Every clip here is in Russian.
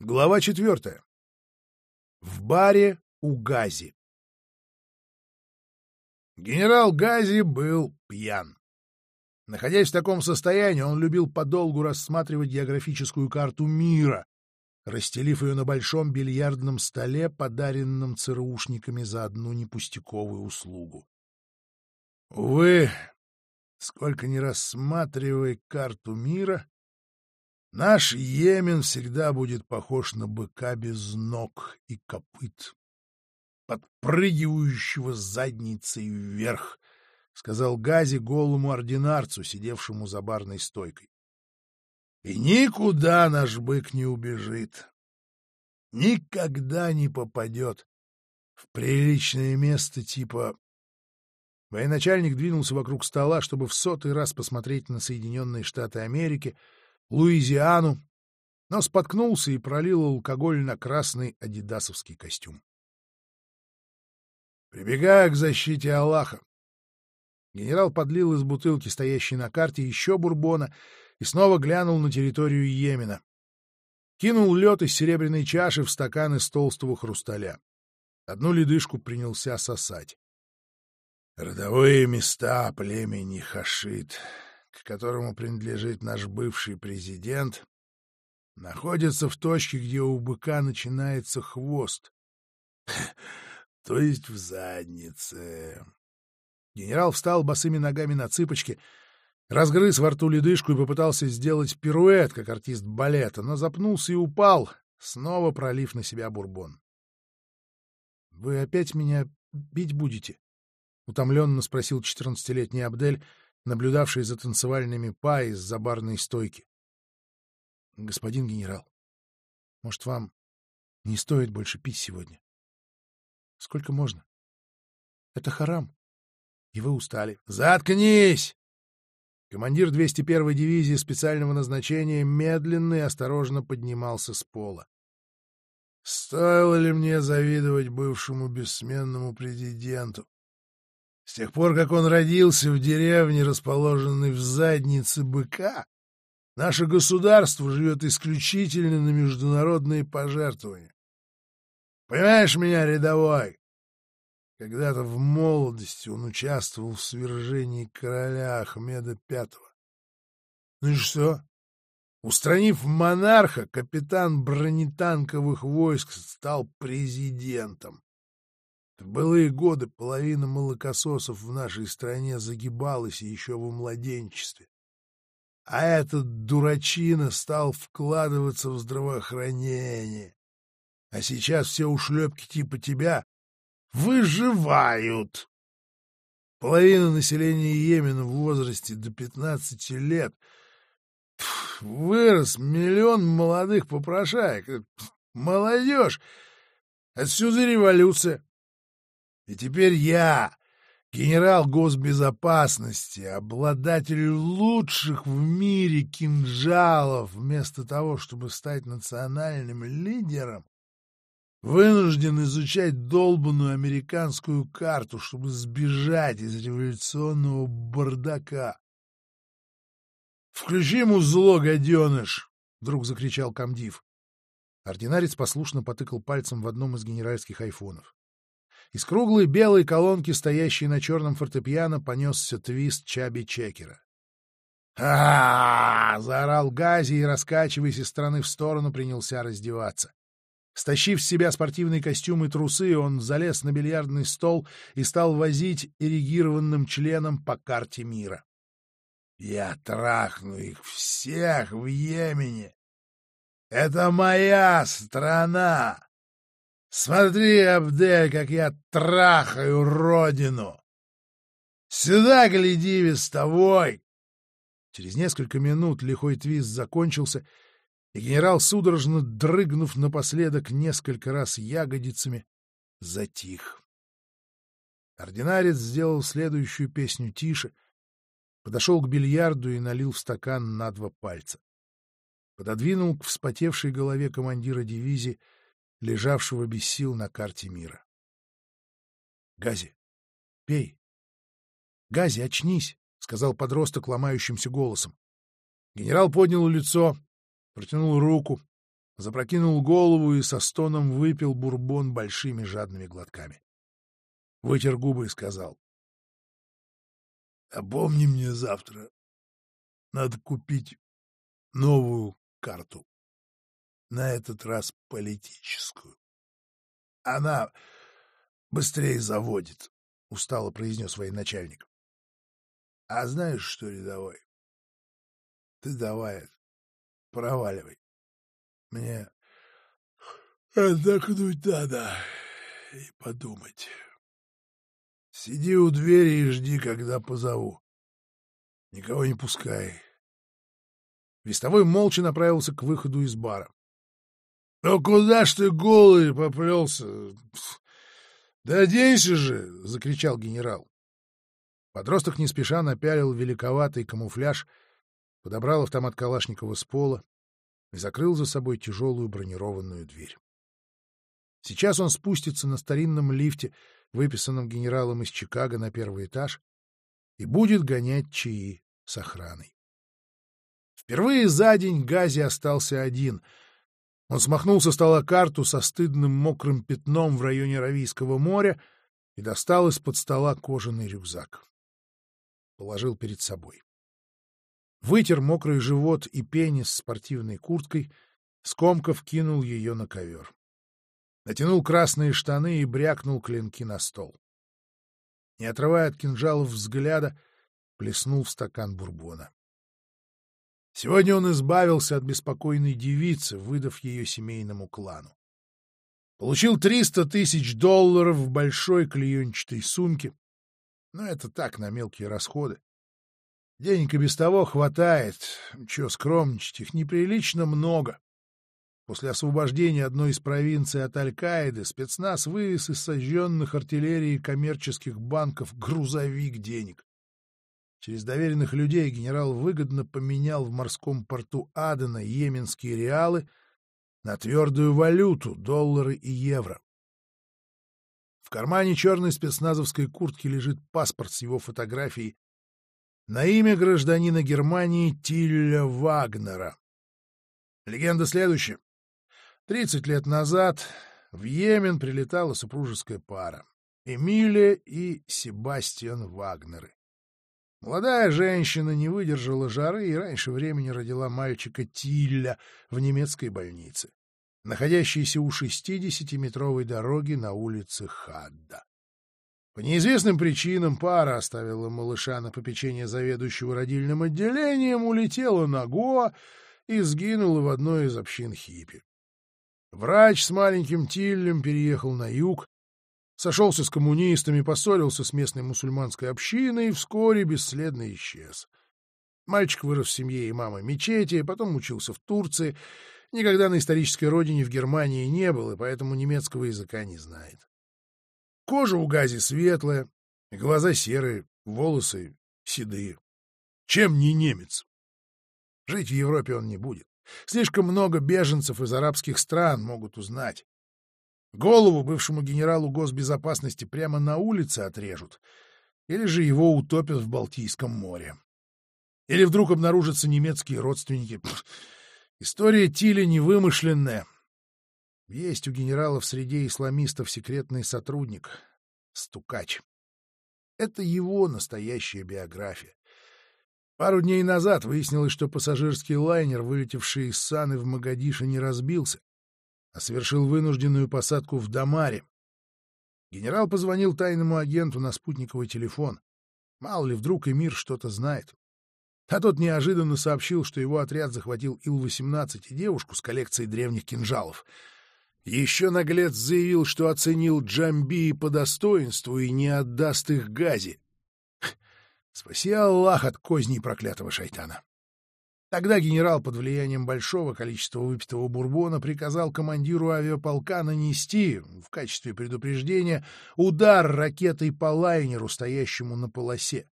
Глава четвертая. В баре у Гази. Генерал Гази был пьян. Находясь в таком состоянии, он любил подолгу рассматривать географическую карту мира, расстелив ее на большом бильярдном столе, подаренном ЦРУшниками за одну непустяковую услугу. Увы, сколько ни рассматривай карту мира, Наш Йемен всегда будет похож на быка без ног и копыт, подпрыгивающего задницей вверх, — сказал Гази голому ординарцу, сидевшему за барной стойкой. И никуда наш бык не убежит, никогда не попадет в приличное место типа... Военачальник двинулся вокруг стола, чтобы в сотый раз посмотреть на Соединенные Штаты Америки — Луизиану, но споткнулся и пролил алкоголь на красный адидасовский костюм. Прибегая к защите Аллаха, генерал подлил из бутылки, стоящей на карте, еще бурбона и снова глянул на территорию Йемена. Кинул лед из серебряной чаши в стакан из толстого хрусталя. Одну ледышку принялся сосать. Родовые места племени Хашид к которому принадлежит наш бывший президент, находится в точке, где у быка начинается хвост, то есть в заднице. Генерал встал босыми ногами на цыпочки, разгрыз во рту ледышку и попытался сделать пируэт, как артист балета, но запнулся и упал, снова пролив на себя бурбон. — Вы опять меня бить будете? — утомленно спросил четырнадцатилетний Абдель, наблюдавший за танцевальными па из-за барной стойки. — Господин генерал, может, вам не стоит больше пить сегодня? — Сколько можно? — Это харам, и вы устали. — Заткнись! Командир 201-й дивизии специального назначения медленно и осторожно поднимался с пола. Стоило ли мне завидовать бывшему бессменному президенту? С тех пор, как он родился в деревне, расположенной в заднице быка, наше государство живет исключительно на международные пожертвования. Понимаешь меня, рядовой? Когда-то в молодости он участвовал в свержении короля Ахмеда V. Ну и что? Устранив монарха, капитан бронетанковых войск стал президентом. В былые годы половина молокососов в нашей стране загибалась еще в младенчестве. А этот дурачина стал вкладываться в здравоохранение. А сейчас все ушлепки типа тебя выживают. Половина населения Йемена в возрасте до 15 лет. вырос миллион молодых попрошаек. Молодежь! Отсюда революция. И теперь я, генерал госбезопасности, обладатель лучших в мире кинжалов, вместо того, чтобы стать национальным лидером, вынужден изучать долбанную американскую карту, чтобы сбежать из революционного бардака. «Включи музло, гаденыш!» — вдруг закричал комдив. Ординарец послушно потыкал пальцем в одном из генеральских айфонов. Из круглой белой колонки, стоящей на черном фортепиано, понесся твист Чаби Чекера. а, заорал Гази и, раскачиваясь из стороны в сторону, принялся раздеваться. Стащив с себя спортивный костюм и трусы, он залез на бильярдный стол и стал возить эрегированным членом по карте мира. «Я трахну их всех в Йемене! Это моя страна!» Смотри, Абдель, как я трахаю родину! Сюда гляди, вестовой!» Через несколько минут лихой твист закончился, и генерал, судорожно дрыгнув напоследок несколько раз ягодицами, затих. Ординарец сделал следующую песню тише, подошел к бильярду и налил в стакан на два пальца. Пододвинул к вспотевшей голове командира дивизии лежавшего без сил на карте мира. «Гази, пей!» «Гази, очнись!» — сказал подросток ломающимся голосом. Генерал поднял лицо, протянул руку, запрокинул голову и со стоном выпил бурбон большими жадными глотками. Вытер губы и сказал. — Напомни мне завтра. Надо купить новую карту. На этот раз политическую. Она быстрее заводит, — устало произнес военачальник. — А знаешь что, рядовой? Ты давай, проваливай. Мне отдохнуть надо и подумать. Сиди у двери и жди, когда позову. Никого не пускай. Вестовой молча направился к выходу из бара. — Ну куда ж ты голый поплелся? — Да оденься же! — закричал генерал. Подросток не спеша напялил великоватый камуфляж, подобрал автомат Калашникова с пола, и закрыл за собой тяжелую бронированную дверь. Сейчас он спустится на старинном лифте, выписанном генералом из Чикаго на первый этаж, и будет гонять чаи с охраной. Впервые за день Гази остался один. Он смахнул со стола карту со стыдным мокрым пятном в районе Равийского моря и достал из-под стола кожаный рюкзак. Положил перед собой вытер мокрый живот и пенис спортивной курткой, скомков кинул ее на ковер. Натянул красные штаны и брякнул клинки на стол. Не отрывая от кинжалов взгляда, плеснул в стакан бурбона. Сегодня он избавился от беспокойной девицы, выдав ее семейному клану. Получил триста тысяч долларов в большой клеенчатой сумке, но это так, на мелкие расходы. Денег и без того хватает. Чего скромничать, их неприлично много. После освобождения одной из провинций от Аль-Каиды спецназ вывез из сожженных артиллерии коммерческих банков грузовик денег. Через доверенных людей генерал выгодно поменял в морском порту Адена йеменские реалы на твердую валюту — доллары и евро. В кармане черной спецназовской куртки лежит паспорт с его фотографией на имя гражданина Германии Тилля Вагнера. Легенда следующая. Тридцать лет назад в Йемен прилетала супружеская пара — Эмилия и Себастьян Вагнеры. Молодая женщина не выдержала жары и раньше времени родила мальчика Тилля в немецкой больнице, находящейся у 60-метровой дороги на улице Хадда. По неизвестным причинам пара оставила малыша на попечение заведующего родильным отделением, улетела на Гоа и сгинула в одной из общин хиппи. Врач с маленьким Тиллем переехал на юг, сошелся с коммунистами, поссорился с местной мусульманской общиной и вскоре бесследно исчез. Мальчик вырос в семье имама мечети, потом учился в Турции, никогда на исторической родине в Германии не был и поэтому немецкого языка не знает. Кожа у Гази светлая, глаза серые, волосы седые. Чем не немец? Жить в Европе он не будет. Слишком много беженцев из арабских стран могут узнать. Голову бывшему генералу госбезопасности прямо на улице отрежут, или же его утопят в Балтийском море. Или вдруг обнаружатся немецкие родственники. история Тиля невымышленная. Есть у генерала в среде исламистов секретный сотрудник — Стукач. Это его настоящая биография. Пару дней назад выяснилось, что пассажирский лайнер, вылетевший из Саны в Магадише, не разбился, а совершил вынужденную посадку в Дамаре. Генерал позвонил тайному агенту на спутниковый телефон. Мало ли, вдруг Эмир что-то знает. А тот неожиданно сообщил, что его отряд захватил Ил-18 и девушку с коллекцией древних кинжалов — еще наглец заявил, что оценил Джамби по достоинству и не отдаст их Гази. Спаси Аллах от козней проклятого шайтана. Тогда генерал под влиянием большого количества выпитого бурбона приказал командиру авиаполка нанести, в качестве предупреждения, удар ракетой по лайнеру, стоящему на полосе.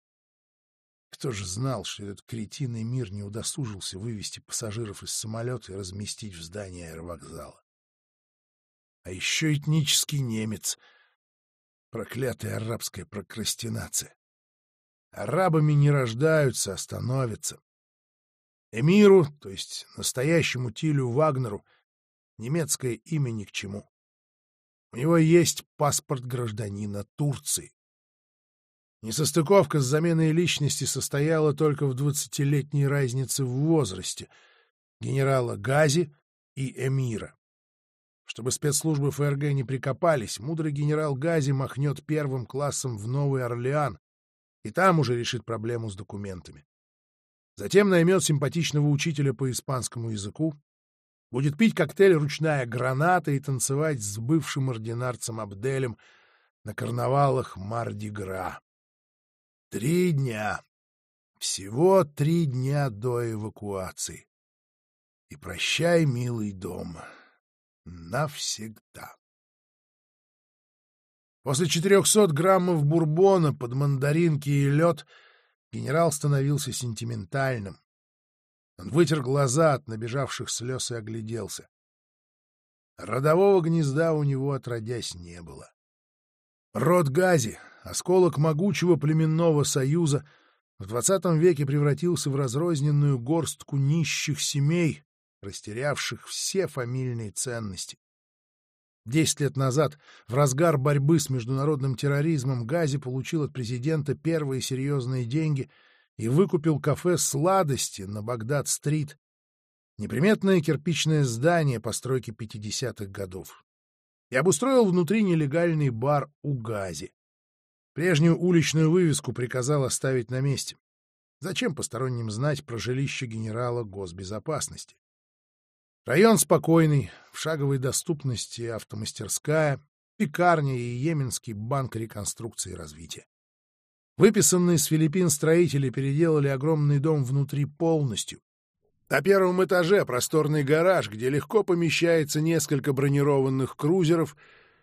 Кто же знал, что этот кретинный мир не удосужился вывести пассажиров из самолета и разместить в здании аэровокзала? а еще этнический немец. Проклятая арабская прокрастинация. Арабами не рождаются, а становятся. Эмиру, то есть настоящему Тилю Вагнеру, немецкое имя ни к чему. У него есть паспорт гражданина Турции. Несостыковка с заменой личности состояла только в двадцатилетней разнице в возрасте генерала Гази и Эмира. Чтобы спецслужбы ФРГ не прикопались, мудрый генерал Гази махнет первым классом в Новый Орлеан и там уже решит проблему с документами. Затем наймет симпатичного учителя по испанскому языку, будет пить коктейль «Ручная граната» и танцевать с бывшим ординарцем Абделем на карнавалах Марди-Гра. Три дня. Всего три дня до эвакуации. И прощай, милый дом, навсегда. После четырехсот граммов бурбона под мандаринки и лед генерал становился сентиментальным. Он вытер глаза от набежавших слез и огляделся. Родового гнезда у него отродясь не было. Род Гази, осколок могучего племенного союза, в двадцатом веке превратился в разрозненную горстку нищих семей, растерявших все фамильные ценности. Десять лет назад, в разгар борьбы с международным терроризмом, Гази получил от президента первые серьезные деньги — и выкупил кафе «Сладости» на Багдад-стрит, неприметное кирпичное здание постройки 50-х годов, и обустроил внутри нелегальный бар у Гази. Прежнюю уличную вывеску приказал оставить на месте. Зачем посторонним знать про жилище генерала госбезопасности? Район спокойный, в шаговой доступности автомастерская, пекарня и Йеменский банк реконструкции и развития. Выписанные с Филиппин строители переделали огромный дом внутри полностью. На первом этаже просторный гараж, где легко помещается несколько бронированных крузеров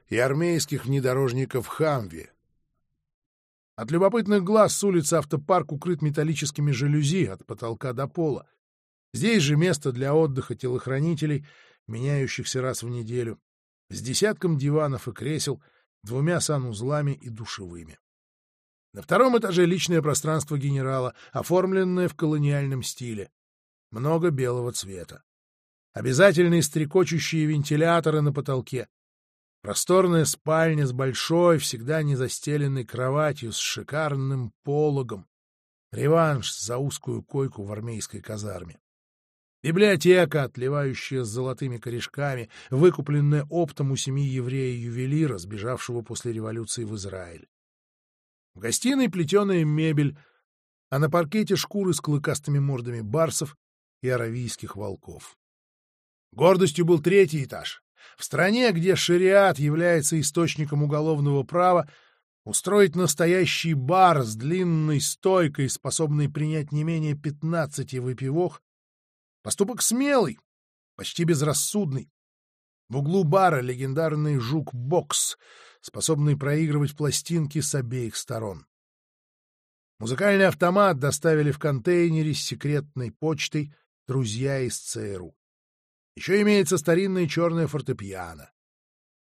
и армейских внедорожников «Хамви». От любопытных глаз с улицы автопарк укрыт металлическими жалюзи от потолка до пола. Здесь же место для отдыха телохранителей, меняющихся раз в неделю, с десятком диванов и кресел, двумя санузлами и душевыми. На втором этаже личное пространство генерала, оформленное в колониальном стиле. Много белого цвета. Обязательные стрекочущие вентиляторы на потолке. Просторная спальня с большой, всегда незастеленной кроватью с шикарным пологом. Реванш за узкую койку в армейской казарме. Библиотека, отливающая с золотыми корешками, выкупленная оптом у семьи еврея-ювелира, сбежавшего после революции в Израиль. В гостиной плетеная мебель, а на паркете шкуры с клыкастыми мордами барсов и аравийских волков. Гордостью был третий этаж. В стране, где шариат является источником уголовного права, устроить настоящий бар с длинной стойкой, способный принять не менее пятнадцати выпивок, поступок смелый, почти безрассудный. В углу бара легендарный жук-бокс — способный проигрывать пластинки с обеих сторон. Музыкальный автомат доставили в контейнере с секретной почтой друзья из ЦРУ. Еще имеется старинная черная фортепиано.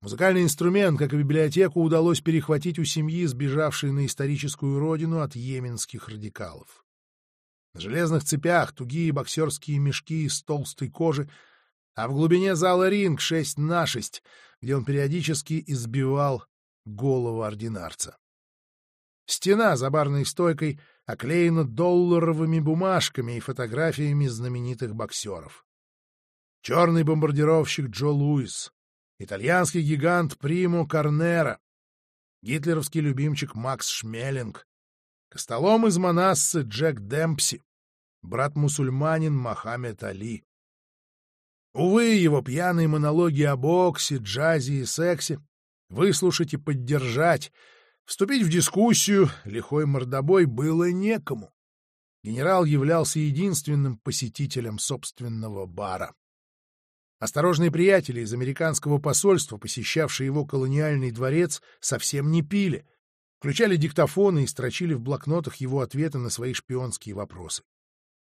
Музыкальный инструмент, как и библиотеку, удалось перехватить у семьи, сбежавшей на историческую родину от йеменских радикалов. На железных цепях тугие боксерские мешки из толстой кожи, а в глубине зала ринг шесть на шесть где он периодически избивал голову ординарца. Стена за барной стойкой оклеена долларовыми бумажками и фотографиями знаменитых боксеров. Черный бомбардировщик Джо Луис, итальянский гигант Приму Карнера, гитлеровский любимчик Макс Шмелинг, костолом из Манассы Джек Демпси, брат-мусульманин Мохаммед Али, Увы, его пьяные монологи о боксе, джазе и сексе выслушать и поддержать, вступить в дискуссию лихой мордобой было некому. Генерал являлся единственным посетителем собственного бара. Осторожные приятели из американского посольства, посещавшие его колониальный дворец, совсем не пили, включали диктофоны и строчили в блокнотах его ответы на свои шпионские вопросы.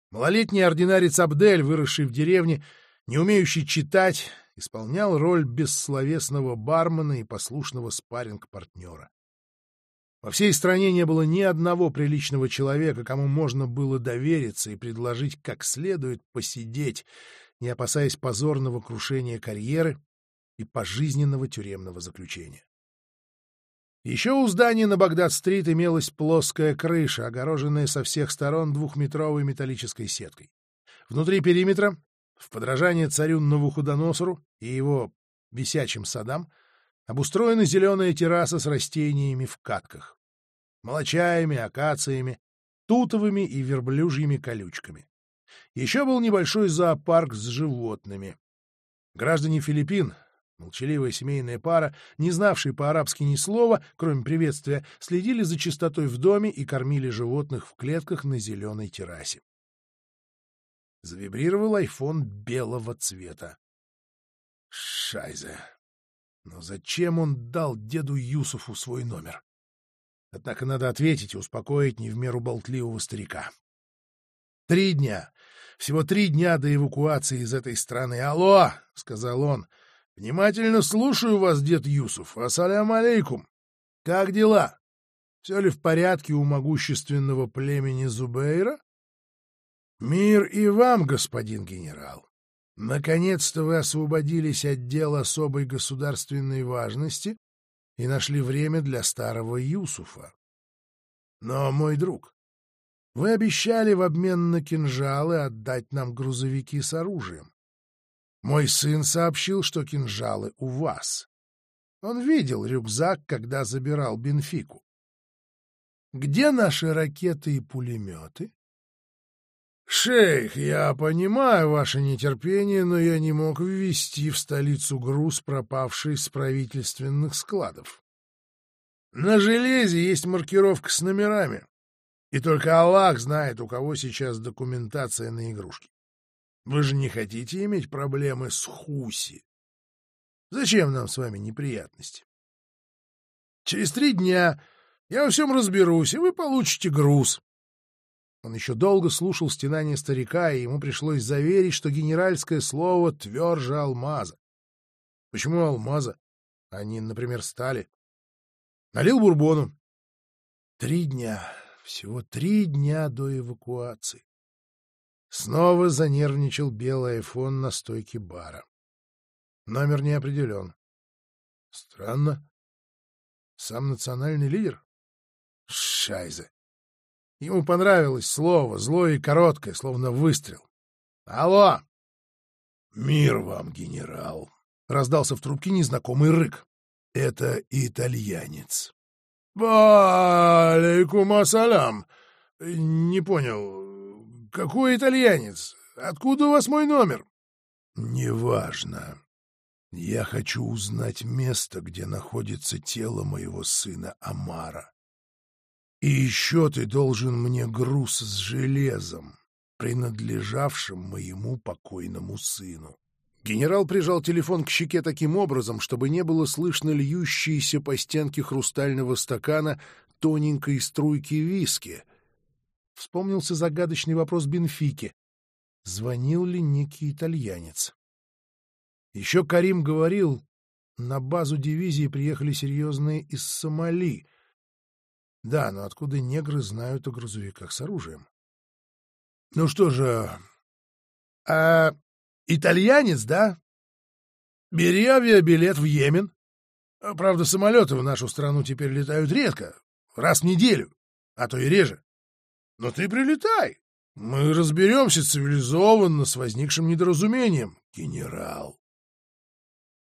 Малолетний ординарец Абдель, выросший в деревне, не умеющий читать, исполнял роль бессловесного бармена и послушного спарринг-партнера. Во всей стране не было ни одного приличного человека, кому можно было довериться и предложить как следует посидеть, не опасаясь позорного крушения карьеры и пожизненного тюремного заключения. Еще у здания на Багдад-стрит имелась плоская крыша, огороженная со всех сторон двухметровой металлической сеткой. Внутри периметра, в подражание царю Навуходоносору и его висячим садам, обустроена зеленая терраса с растениями в катках, молочаями, акациями, тутовыми и верблюжьими колючками. Еще был небольшой зоопарк с животными. Граждане Филиппин, молчаливая семейная пара, не знавшие по-арабски ни слова, кроме приветствия, следили за чистотой в доме и кормили животных в клетках на зеленой террасе. Завибрировал айфон белого цвета. Шайзе. Но зачем он дал деду Юсуфу свой номер? Однако надо ответить и успокоить не в меру болтливого старика. Три дня. Всего три дня до эвакуации из этой страны. «Алло!» — сказал он. «Внимательно слушаю вас, дед Юсуф. Ассалям алейкум. Как дела? Все ли в порядке у могущественного племени Зубейра?» «Мир и вам, господин генерал. Наконец-то вы освободились от дел особой государственной важности и нашли время для старого Юсуфа. Но, мой друг, вы обещали в обмен на кинжалы отдать нам грузовики с оружием. Мой сын сообщил, что кинжалы у вас. Он видел рюкзак, когда забирал Бенфику. Где наши ракеты и пулеметы? «Шейх, я понимаю ваше нетерпение, но я не мог ввести в столицу груз, пропавший с правительственных складов. На железе есть маркировка с номерами, и только Аллах знает, у кого сейчас документация на игрушки. Вы же не хотите иметь проблемы с Хуси? Зачем нам с вами неприятности? Через три дня я во всем разберусь, и вы получите груз». Он еще долго слушал стенания старика, и ему пришлось заверить, что генеральское слово тверже алмаза. Почему алмаза, а не, например, стали? Налил бурбону. Три дня, всего три дня до эвакуации. Снова занервничал белый айфон на стойке бара. Номер не определен. Странно. Сам национальный лидер? Шайзе. Ему понравилось слово, злое и короткое, словно выстрел. «Алло!» «Мир вам, генерал!» — раздался в трубке незнакомый рык. «Это итальянец». «Валейкум ассалям!» «Не понял, какой итальянец? Откуда у вас мой номер?» «Неважно. Я хочу узнать место, где находится тело моего сына Амара. И еще ты должен мне груз с железом, принадлежавшим моему покойному сыну. Генерал прижал телефон к щеке таким образом, чтобы не было слышно льющиеся по стенке хрустального стакана тоненькой струйки виски. Вспомнился загадочный вопрос Бенфики. Звонил ли некий итальянец? Еще Карим говорил, на базу дивизии приехали серьезные из Сомали — да, но откуда негры знают о грузовиках с оружием? Ну что же... А итальянец, да? Бери авиабилет в Йемен. Правда, самолеты в нашу страну теперь летают редко, раз в неделю, а то и реже. Но ты прилетай. Мы разберемся цивилизованно с возникшим недоразумением, генерал.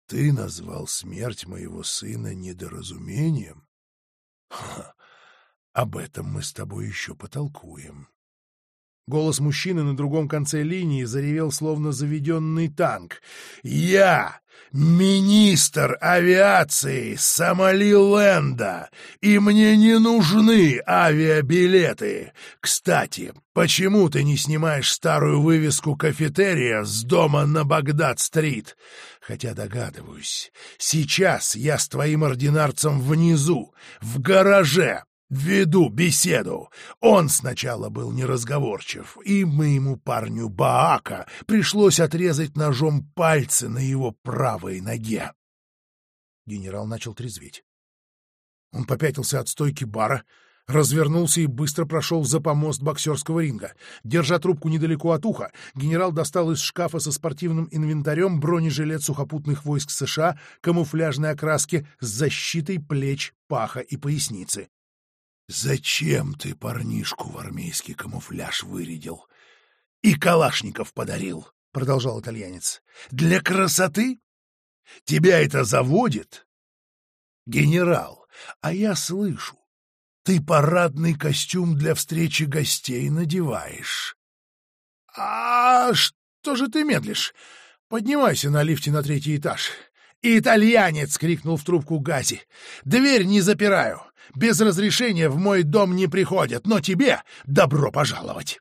Ты назвал смерть моего сына недоразумением? Ха, об этом мы с тобой еще потолкуем. Голос мужчины на другом конце линии заревел, словно заведенный танк. «Я министр авиации Сомалиленда, и мне не нужны авиабилеты. Кстати, почему ты не снимаешь старую вывеску кафетерия с дома на Багдад-стрит? Хотя догадываюсь, сейчас я с твоим ординарцем внизу, в гараже, Веду беседу. Он сначала был неразговорчив, и моему парню Баака пришлось отрезать ножом пальцы на его правой ноге. Генерал начал трезветь. Он попятился от стойки бара, Развернулся и быстро прошел за помост боксерского ринга. Держа трубку недалеко от уха, генерал достал из шкафа со спортивным инвентарем бронежилет сухопутных войск США камуфляжной окраски с защитой плеч, паха и поясницы. «Зачем ты парнишку в армейский камуфляж вырядил? И калашников подарил?» — продолжал итальянец. «Для красоты? Тебя это заводит?» «Генерал, а я слышу, ты парадный костюм для встречи гостей надеваешь. — А что же ты медлишь? Поднимайся на лифте на третий этаж. «Итальянец!» — крикнул в трубку Гази. «Дверь не запираю. Без разрешения в мой дом не приходят, но тебе добро пожаловать!»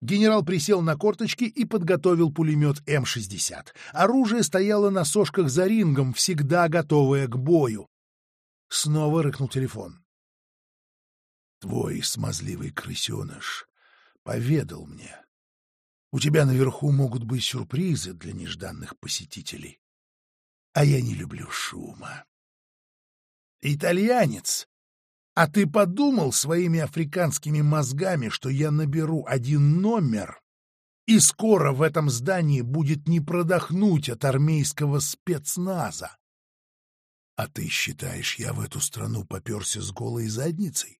Генерал присел на корточки и подготовил пулемет М-60. Оружие стояло на сошках за рингом, всегда готовое к бою. Снова рыкнул телефон. Твой смазливый крысеныш поведал мне. У тебя наверху могут быть сюрпризы для нежданных посетителей. А я не люблю шума. Итальянец, а ты подумал своими африканскими мозгами, что я наберу один номер, и скоро в этом здании будет не продохнуть от армейского спецназа? А ты считаешь, я в эту страну поперся с голой задницей?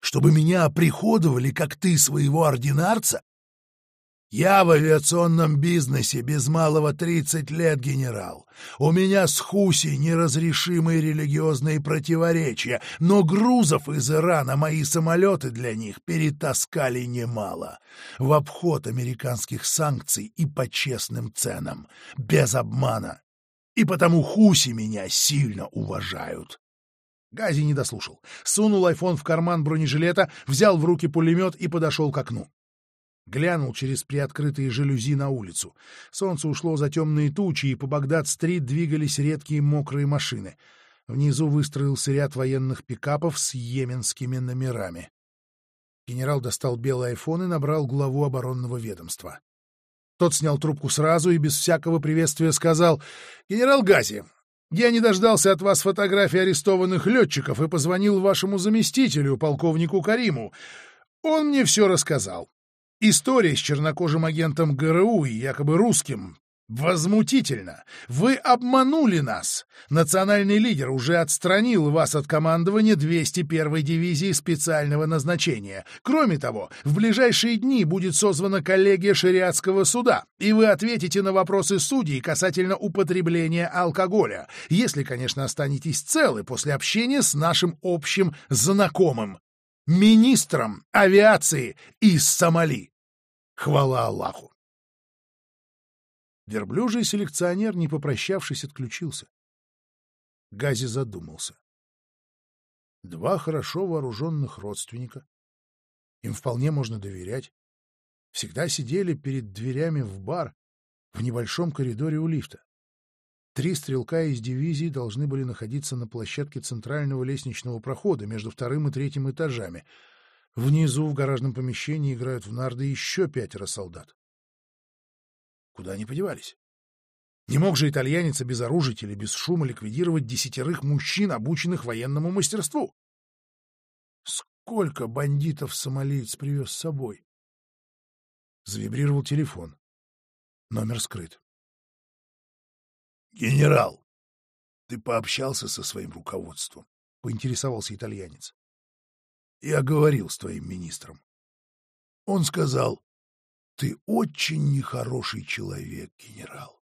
чтобы меня оприходовали, как ты, своего ординарца? Я в авиационном бизнесе без малого тридцать лет, генерал. У меня с Хуси неразрешимые религиозные противоречия, но грузов из Ирана мои самолеты для них перетаскали немало. В обход американских санкций и по честным ценам, без обмана. И потому Хуси меня сильно уважают. Гази не дослушал. Сунул айфон в карман бронежилета, взял в руки пулемет и подошел к окну. Глянул через приоткрытые жалюзи на улицу. Солнце ушло за темные тучи, и по Багдад-стрит двигались редкие мокрые машины. Внизу выстроился ряд военных пикапов с йеменскими номерами. Генерал достал белый айфон и набрал главу оборонного ведомства. Тот снял трубку сразу и без всякого приветствия сказал «Генерал Гази, я не дождался от вас фотографий арестованных летчиков и позвонил вашему заместителю, полковнику Кариму. Он мне все рассказал. История с чернокожим агентом ГРУ и якобы русским Возмутительно! Вы обманули нас! Национальный лидер уже отстранил вас от командования 201-й дивизии специального назначения. Кроме того, в ближайшие дни будет созвана коллегия шариатского суда, и вы ответите на вопросы судей касательно употребления алкоголя, если, конечно, останетесь целы после общения с нашим общим знакомым, министром авиации из Сомали. Хвала Аллаху! Верблюжий селекционер, не попрощавшись, отключился. Гази задумался. Два хорошо вооруженных родственника. Им вполне можно доверять. Всегда сидели перед дверями в бар в небольшом коридоре у лифта. Три стрелка из дивизии должны были находиться на площадке центрального лестничного прохода между вторым и третьим этажами. Внизу в гаражном помещении играют в нарды еще пятеро солдат. Куда они подевались? Не мог же итальянец обезоружить или без шума ликвидировать десятерых мужчин, обученных военному мастерству? Сколько бандитов сомалиец привез с собой? Завибрировал телефон. Номер скрыт. «Генерал, ты пообщался со своим руководством?» — поинтересовался итальянец. «Я говорил с твоим министром. Он сказал, ты очень нехороший человек, генерал.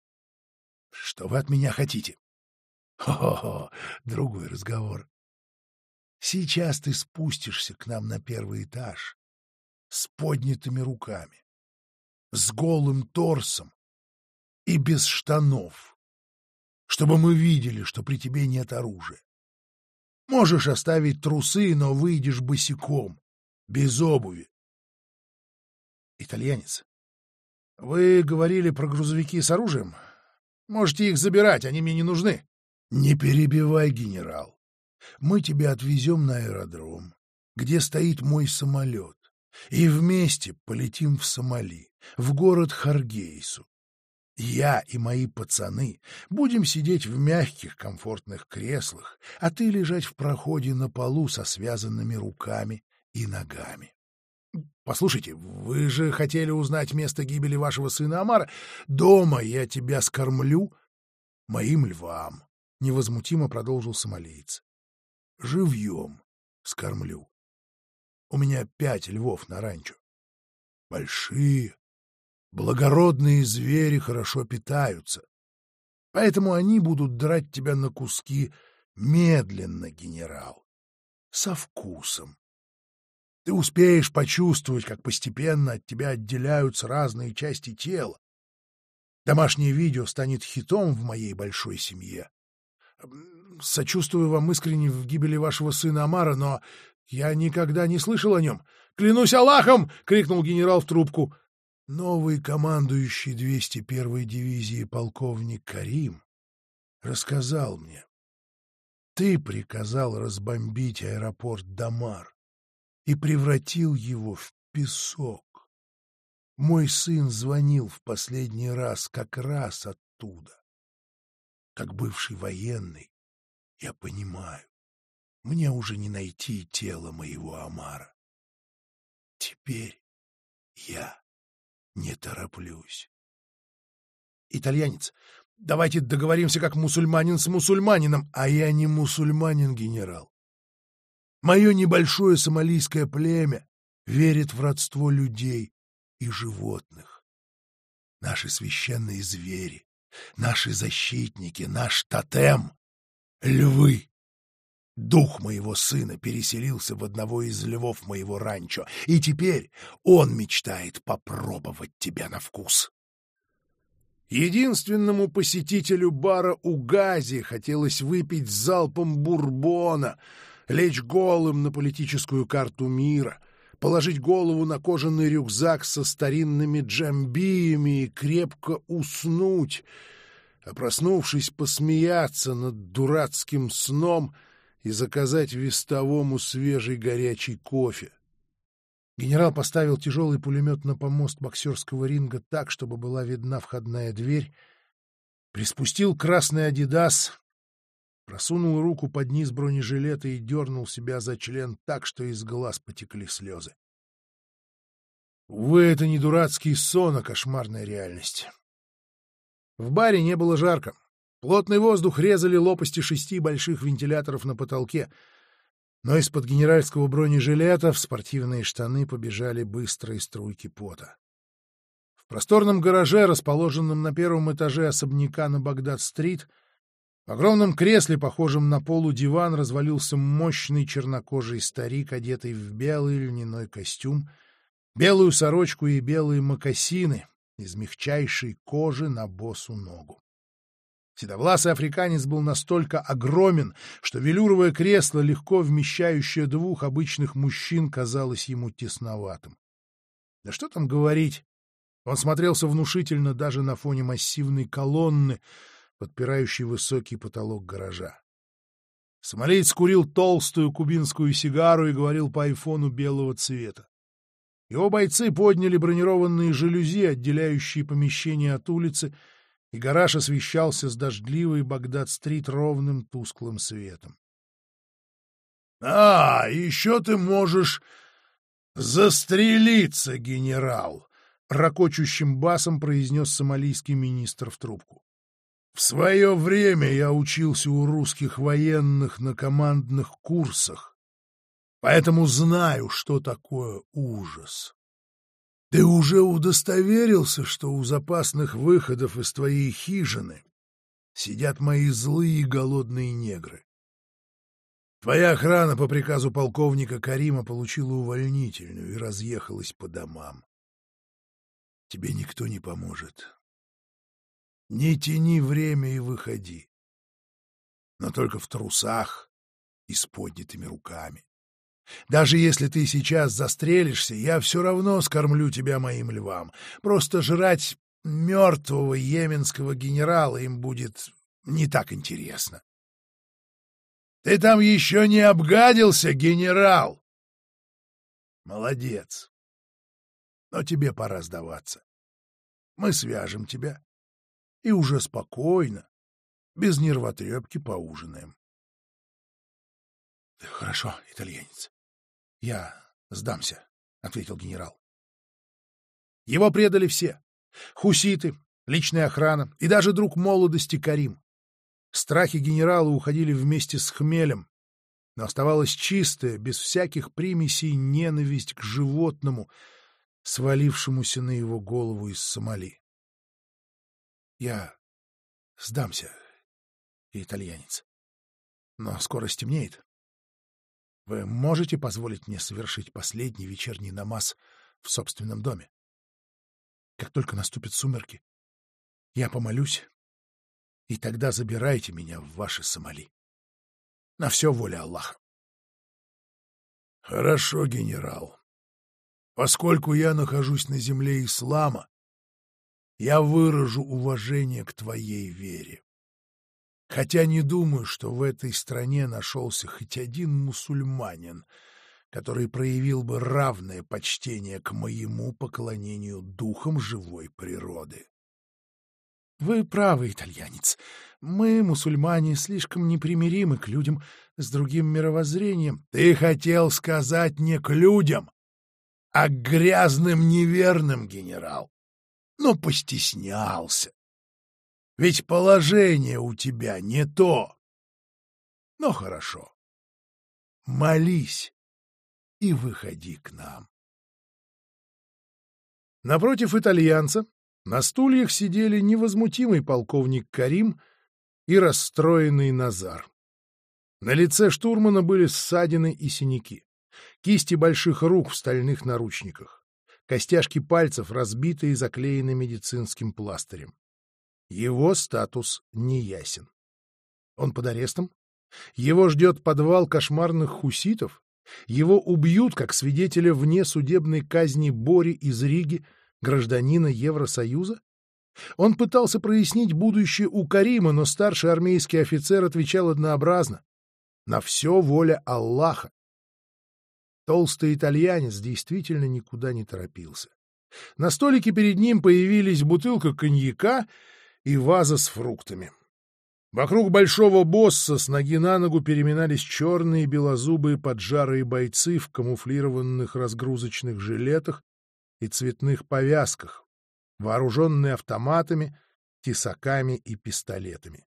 Что вы от меня хотите? Хо-хо-хо, другой разговор. Сейчас ты спустишься к нам на первый этаж с поднятыми руками, с голым торсом и без штанов, чтобы мы видели, что при тебе нет оружия. Можешь оставить трусы, но выйдешь босиком, без обуви. Итальянец. Вы говорили про грузовики с оружием? Можете их забирать, они мне не нужны. Не перебивай, генерал. Мы тебя отвезем на аэродром, где стоит мой самолет, и вместе полетим в Сомали, в город Харгейсу. Я и мои пацаны будем сидеть в мягких комфортных креслах, а ты лежать в проходе на полу со связанными руками и ногами. Послушайте, вы же хотели узнать место гибели вашего сына Амара. Дома я тебя скормлю моим львам, — невозмутимо продолжил сомалиец. Живьем скормлю. У меня пять львов на ранчо. Большие, благородные звери хорошо питаются. Поэтому они будут драть тебя на куски медленно, генерал, со вкусом. Ты успеешь почувствовать, как постепенно от тебя отделяются разные части тела. Домашнее видео станет хитом в моей большой семье. Сочувствую вам искренне в гибели вашего сына Амара, но я никогда не слышал о нем. «Клянусь Аллахом!» — крикнул генерал в трубку. Новый командующий 201-й дивизии полковник Карим рассказал мне. Ты приказал разбомбить аэропорт Дамар и превратил его в песок. Мой сын звонил в последний раз как раз оттуда. Как бывший военный, я понимаю, мне уже не найти тело моего Амара. Теперь я не тороплюсь. Итальянец, давайте договоримся как мусульманин с мусульманином, а я не мусульманин, генерал. Мое небольшое сомалийское племя верит в родство людей и животных. Наши священные звери, наши защитники, наш тотем — львы. Дух моего сына переселился в одного из львов моего ранчо, и теперь он мечтает попробовать тебя на вкус. Единственному посетителю бара у Гази хотелось выпить залпом бурбона — лечь голым на политическую карту мира, положить голову на кожаный рюкзак со старинными джамбиями и крепко уснуть, а проснувшись, посмеяться над дурацким сном и заказать вестовому свежий горячий кофе. Генерал поставил тяжелый пулемет на помост боксерского ринга так, чтобы была видна входная дверь, приспустил красный «Адидас», просунул руку под низ бронежилета и дернул себя за член так, что из глаз потекли слезы. Увы, это не дурацкий сон, а кошмарная реальность. В баре не было жарко. Плотный воздух резали лопасти шести больших вентиляторов на потолке, но из-под генеральского бронежилета в спортивные штаны побежали быстрые струйки пота. В просторном гараже, расположенном на первом этаже особняка на Багдад-стрит, в огромном кресле, похожем на полу диван, развалился мощный чернокожий старик, одетый в белый льняной костюм, белую сорочку и белые мокасины из мягчайшей кожи на босу ногу. Седовласый африканец был настолько огромен, что велюровое кресло, легко вмещающее двух обычных мужчин, казалось ему тесноватым. Да что там говорить, он смотрелся внушительно даже на фоне массивной колонны, подпирающий высокий потолок гаража. Сомалиец курил толстую кубинскую сигару и говорил по айфону белого цвета. Его бойцы подняли бронированные жалюзи, отделяющие помещение от улицы, и гараж освещался с дождливой Багдад-стрит ровным тусклым светом. — А, еще ты можешь застрелиться, генерал! — ракочущим басом произнес сомалийский министр в трубку. В свое время я учился у русских военных на командных курсах, поэтому знаю, что такое ужас. Ты уже удостоверился, что у запасных выходов из твоей хижины сидят мои злые голодные негры. Твоя охрана по приказу полковника Карима получила увольнительную и разъехалась по домам. Тебе никто не поможет. Не тяни время и выходи. Но только в трусах и с поднятыми руками. Даже если ты сейчас застрелишься, я все равно скормлю тебя моим львам. Просто жрать мертвого йеменского генерала им будет не так интересно. Ты там еще не обгадился, генерал? Молодец. Но тебе пора сдаваться. Мы свяжем тебя и уже спокойно, без нервотрепки поужинаем. — Хорошо, итальянец. Я сдамся, — ответил генерал. Его предали все — хуситы, личная охрана и даже друг молодости Карим. Страхи генерала уходили вместе с хмелем, но оставалась чистая, без всяких примесей ненависть к животному, свалившемуся на его голову из Сомали. Я сдамся, итальянец. Но скоро стемнеет. Вы можете позволить мне совершить последний вечерний намаз в собственном доме? Как только наступят сумерки, я помолюсь, и тогда забирайте меня в ваши Сомали. На все воля Аллаха. Хорошо, генерал. Поскольку я нахожусь на земле ислама, я выражу уважение к твоей вере. Хотя не думаю, что в этой стране нашелся хоть один мусульманин, который проявил бы равное почтение к моему поклонению духам живой природы. Вы правы, итальянец. Мы, мусульмане, слишком непримиримы к людям с другим мировоззрением. Ты хотел сказать не к людям, а к грязным неверным, генерал. Но постеснялся. Ведь положение у тебя не то. Но хорошо. Молись и выходи к нам. Напротив итальянца на стульях сидели невозмутимый полковник Карим и расстроенный Назар. На лице штурмана были ссадины и синяки, кисти больших рук в стальных наручниках, костяшки пальцев разбиты и заклеены медицинским пластырем. Его статус неясен. Он под арестом? Его ждет подвал кошмарных хуситов? Его убьют как свидетеля вне судебной казни Бори из Риги — гражданина Евросоюза? Он пытался прояснить будущее у Карима, но старший армейский офицер отвечал однообразно. На все воля Аллаха. Толстый итальянец действительно никуда не торопился. На столике перед ним появились бутылка коньяка и ваза с фруктами. Вокруг большого босса с ноги на ногу переминались черные белозубые поджарые бойцы в камуфлированных разгрузочных жилетах и цветных повязках, вооруженные автоматами, тесаками и пистолетами.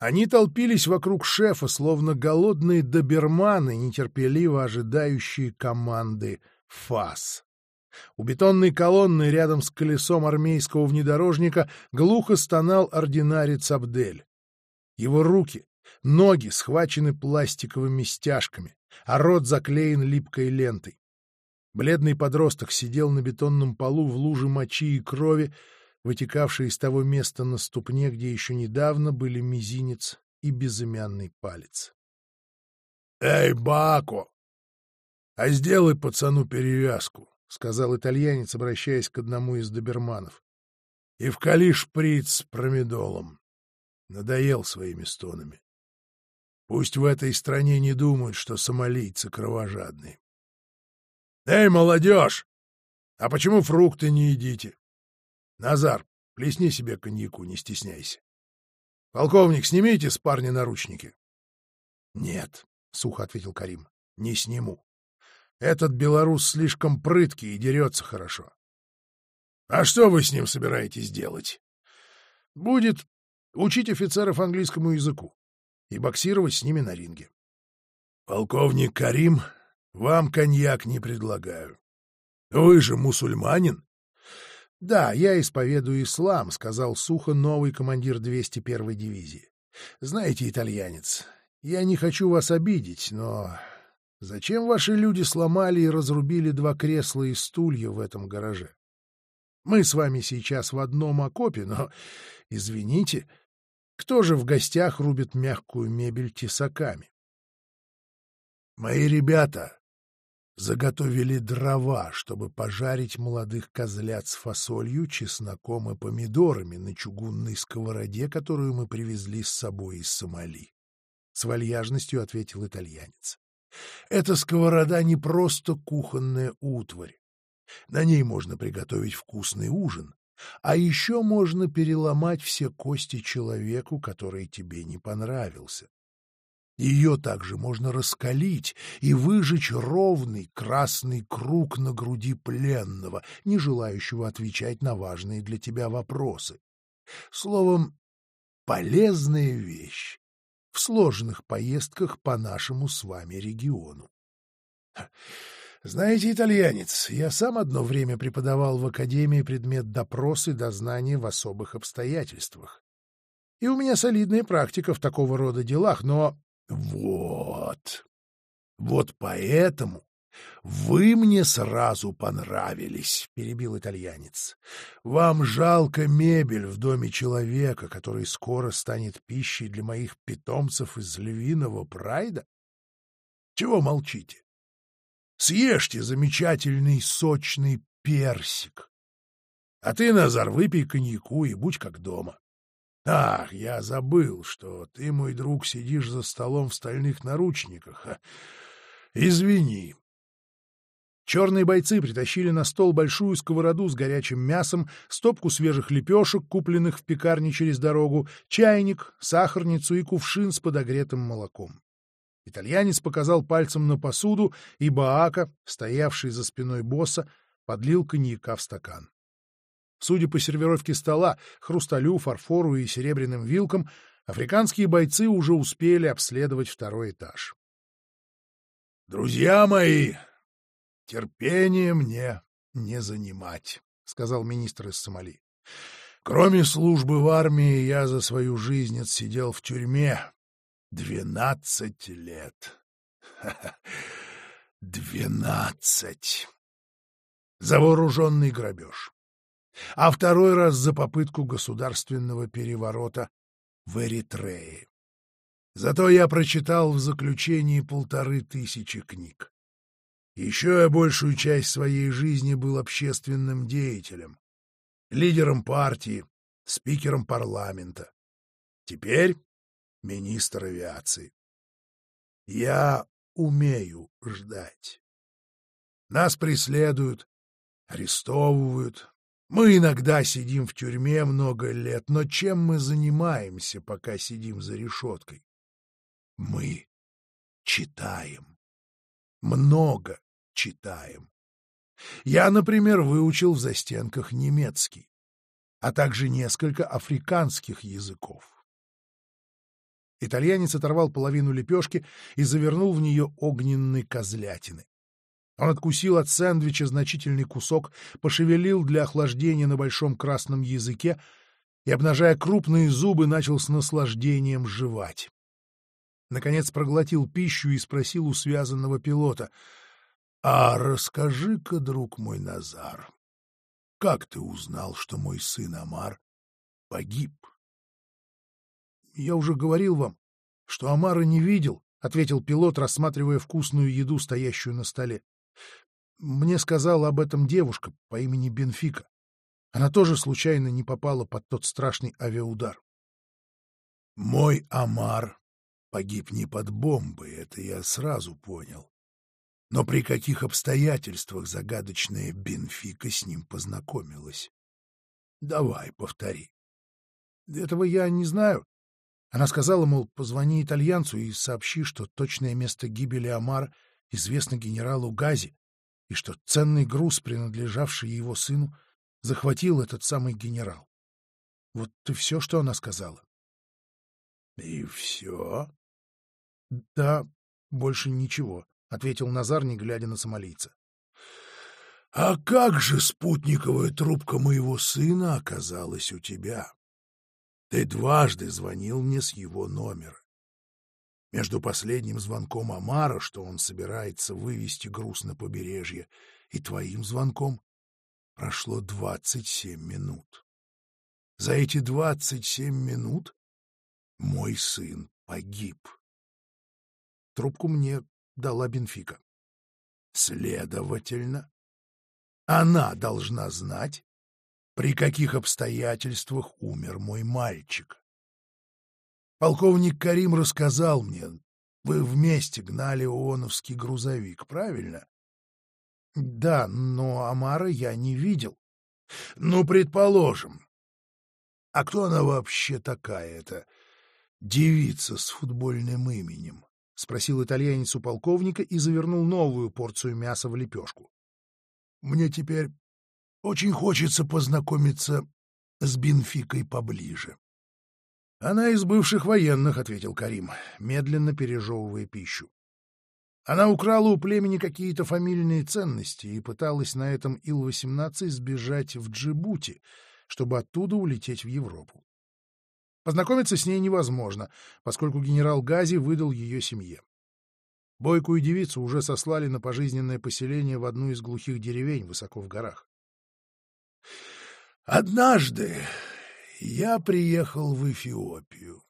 Они толпились вокруг шефа, словно голодные доберманы, нетерпеливо ожидающие команды «ФАС». У бетонной колонны рядом с колесом армейского внедорожника глухо стонал ординарец Абдель. Его руки, ноги схвачены пластиковыми стяжками, а рот заклеен липкой лентой. Бледный подросток сидел на бетонном полу в луже мочи и крови, вытекавшей из того места на ступне, где еще недавно были мизинец и безымянный палец. — Эй, Бако! А сделай пацану перевязку, — сказал итальянец, обращаясь к одному из доберманов. — И вкали шприц с промедолом. Надоел своими стонами. Пусть в этой стране не думают, что сомалийцы кровожадные. «Эй, молодежь! А почему фрукты не едите? Назар, плесни себе коньяку, не стесняйся. Полковник, снимите с парня наручники». «Нет», — сухо ответил Карим, — «не сниму. Этот белорус слишком прыткий и дерется хорошо». «А что вы с ним собираетесь делать?» «Будет учить офицеров английскому языку и боксировать с ними на ринге». «Полковник Карим вам коньяк не предлагаю. Вы же мусульманин. — Да, я исповедую ислам, — сказал сухо новый командир 201-й дивизии. — Знаете, итальянец, я не хочу вас обидеть, но зачем ваши люди сломали и разрубили два кресла и стулья в этом гараже? Мы с вами сейчас в одном окопе, но, извините, кто же в гостях рубит мягкую мебель тесаками? — Мои ребята заготовили дрова, чтобы пожарить молодых козлят с фасолью, чесноком и помидорами на чугунной сковороде, которую мы привезли с собой из Сомали. С вальяжностью ответил итальянец. Эта сковорода не просто кухонная утварь. На ней можно приготовить вкусный ужин, А еще можно переломать все кости человеку, который тебе не понравился. Ее также можно раскалить и выжечь ровный красный круг на груди пленного, не желающего отвечать на важные для тебя вопросы. Словом, полезная вещь в сложных поездках по нашему с вами региону. Знаете, итальянец, я сам одно время преподавал в академии предмет допрос и дознания в особых обстоятельствах. И у меня солидная практика в такого рода делах, но вот. Вот поэтому вы мне сразу понравились, перебил итальянец. Вам жалко мебель в доме человека, который скоро станет пищей для моих питомцев из львиного прайда? Чего молчите? Съешьте замечательный сочный персик. А ты, Назар, выпей коньяку и будь как дома. Ах, я забыл, что ты, мой друг, сидишь за столом в стальных наручниках. Извини. Черные бойцы притащили на стол большую сковороду с горячим мясом, стопку свежих лепешек, купленных в пекарне через дорогу, чайник, сахарницу и кувшин с подогретым молоком. Итальянец показал пальцем на посуду, и Баака, стоявший за спиной босса, подлил коньяка в стакан. Судя по сервировке стола, хрусталю, фарфору и серебряным вилкам, африканские бойцы уже успели обследовать второй этаж. «Друзья мои, терпение мне не занимать», — сказал министр из Сомали. «Кроме службы в армии, я за свою жизнь отсидел в тюрьме двенадцать лет. Двенадцать! За вооруженный грабеж а второй раз за попытку государственного переворота в Эритрее. Зато я прочитал в заключении полторы тысячи книг. Еще я большую часть своей жизни был общественным деятелем, лидером партии, спикером парламента. Теперь министр авиации. Я умею ждать. Нас преследуют, арестовывают, мы иногда сидим в тюрьме много лет, но чем мы занимаемся, пока сидим за решеткой? Мы читаем. Много читаем. Я, например, выучил в застенках немецкий, а также несколько африканских языков. Итальянец оторвал половину лепешки и завернул в нее огненной козлятины. Он откусил от сэндвича значительный кусок, пошевелил для охлаждения на большом красном языке и, обнажая крупные зубы, начал с наслаждением жевать. Наконец проглотил пищу и спросил у связанного пилота. — А расскажи-ка, друг мой Назар, как ты узнал, что мой сын Амар погиб? — Я уже говорил вам, что Амара не видел, — ответил пилот, рассматривая вкусную еду, стоящую на столе. Мне сказала об этом девушка по имени Бенфика. Она тоже случайно не попала под тот страшный авиаудар. Мой Амар погиб не под бомбой, это я сразу понял. Но при каких обстоятельствах загадочная Бенфика с ним познакомилась? Давай, повтори. Этого я не знаю. Она сказала, мол, позвони итальянцу и сообщи, что точное место гибели Амар известно генералу Гази, и что ценный груз, принадлежавший его сыну, захватил этот самый генерал. Вот и все, что она сказала. — И все? — Да, больше ничего, — ответил Назар, не глядя на сомалийца. — А как же спутниковая трубка моего сына оказалась у тебя? Ты дважды звонил мне с его номера. Между последним звонком Амара, что он собирается вывести груз на побережье, и твоим звонком прошло двадцать семь минут. За эти двадцать семь минут мой сын погиб. Трубку мне дала Бенфика. Следовательно, она должна знать, при каких обстоятельствах умер мой мальчик. Полковник Карим рассказал мне, вы вместе гнали ООНовский грузовик, правильно? Да, но Амара я не видел. Ну, предположим. А кто она вообще такая, эта девица с футбольным именем? — спросил итальянец у полковника и завернул новую порцию мяса в лепешку. — Мне теперь очень хочется познакомиться с Бенфикой поближе. — Она из бывших военных, — ответил Карим, медленно пережевывая пищу. Она украла у племени какие-то фамильные ценности и пыталась на этом Ил-18 сбежать в Джибути, чтобы оттуда улететь в Европу. Познакомиться с ней невозможно, поскольку генерал Гази выдал ее семье. Бойкую девицу уже сослали на пожизненное поселение в одну из глухих деревень высоко в горах. Однажды я приехал в Эфиопию,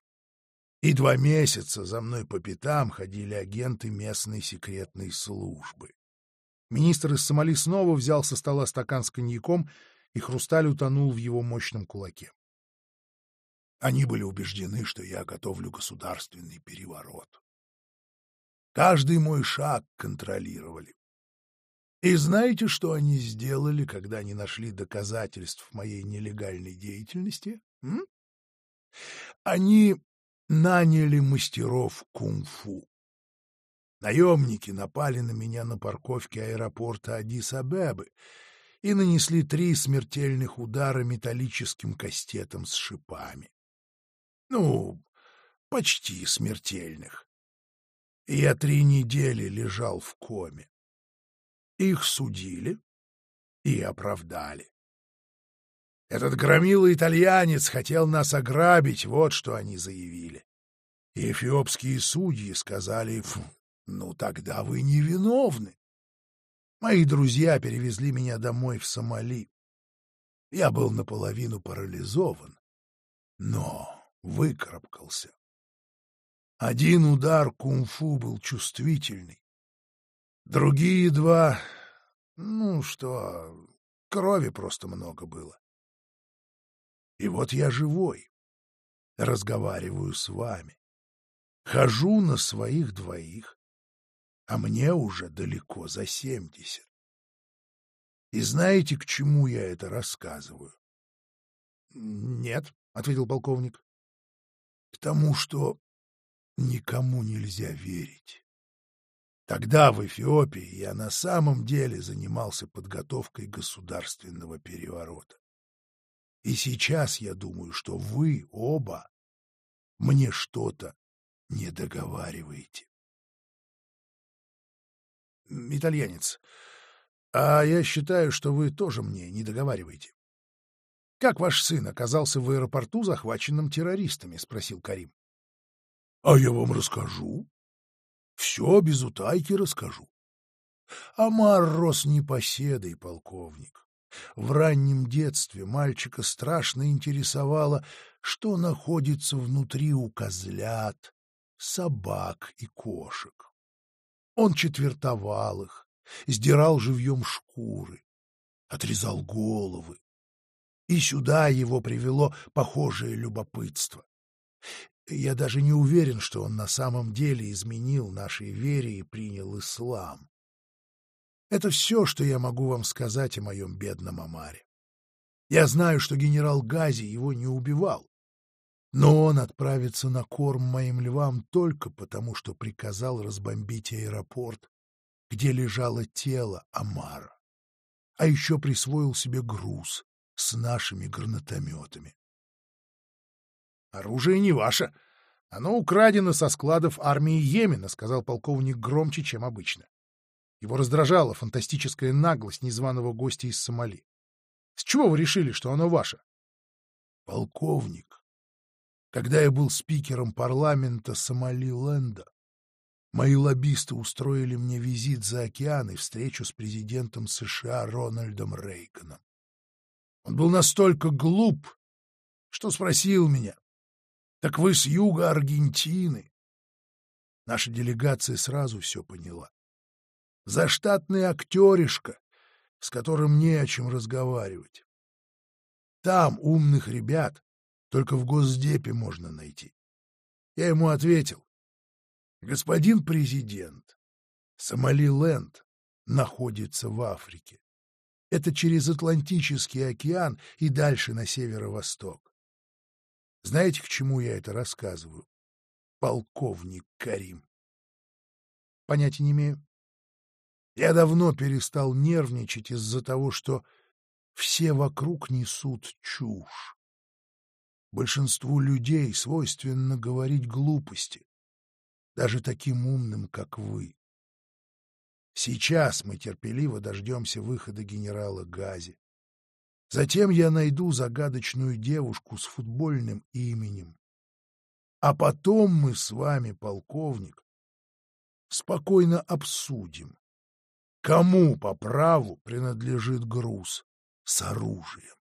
и два месяца за мной по пятам ходили агенты местной секретной службы. Министр из Сомали снова взял со стола стакан с коньяком, и хрусталь утонул в его мощном кулаке. Они были убеждены, что я готовлю государственный переворот. Каждый мой шаг контролировали. И знаете, что они сделали, когда они нашли доказательств моей нелегальной деятельности? М? Они наняли мастеров кунг-фу. Наемники напали на меня на парковке аэропорта Адис-Абебы и нанесли три смертельных удара металлическим кастетом с шипами. Ну, почти смертельных. Я три недели лежал в коме. Их судили и оправдали. Этот громилый итальянец хотел нас ограбить, вот что они заявили. И эфиопские судьи сказали, ну тогда вы невиновны. Мои друзья перевезли меня домой в Сомали. Я был наполовину парализован, но выкарабкался. Один удар кунг-фу был чувствительный. Другие два... Ну что, крови просто много было. И вот я живой, разговариваю с вами, хожу на своих двоих, а мне уже далеко за семьдесят. И знаете, к чему я это рассказываю? — Нет, — ответил полковник. — К тому, что никому нельзя верить. Тогда в Эфиопии я на самом деле занимался подготовкой государственного переворота. И сейчас я думаю, что вы оба мне что-то не договариваете. Итальянец, а я считаю, что вы тоже мне не договариваете. Как ваш сын оказался в аэропорту, захваченным террористами? — спросил Карим. — А я вам расскажу. Все без утайки расскажу. Амар рос непоседой, полковник. В раннем детстве мальчика страшно интересовало, что находится внутри у козлят, собак и кошек. Он четвертовал их, сдирал живьем шкуры, отрезал головы. И сюда его привело похожее любопытство. Я даже не уверен, что он на самом деле изменил нашей вере и принял ислам. Это все, что я могу вам сказать о моем бедном Амаре. Я знаю, что генерал Гази его не убивал, но он отправится на корм моим львам только потому, что приказал разбомбить аэропорт, где лежало тело Амара, а еще присвоил себе груз с нашими гранатометами. «Оружие не ваше. Оно украдено со складов армии Йемена», — сказал полковник громче, чем обычно. Его раздражала фантастическая наглость незваного гостя из Сомали. С чего вы решили, что оно ваше? Полковник, когда я был спикером парламента Сомалиленда, мои лоббисты устроили мне визит за океан и встречу с президентом США Рональдом Рейганом. Он был настолько глуп, что спросил меня, «Так вы с юга Аргентины?» Наша делегация сразу все поняла заштатный актеришка, с которым не о чем разговаривать. Там умных ребят только в Госдепе можно найти. Я ему ответил, господин президент, Сомалиленд находится в Африке. Это через Атлантический океан и дальше на северо-восток. Знаете, к чему я это рассказываю? Полковник Карим. Понятия не имею. Я давно перестал нервничать из-за того, что все вокруг несут чушь. Большинству людей свойственно говорить глупости, даже таким умным, как вы. Сейчас мы терпеливо дождемся выхода генерала Гази. Затем я найду загадочную девушку с футбольным именем. А потом мы с вами, полковник, спокойно обсудим, кому по праву принадлежит груз с оружием.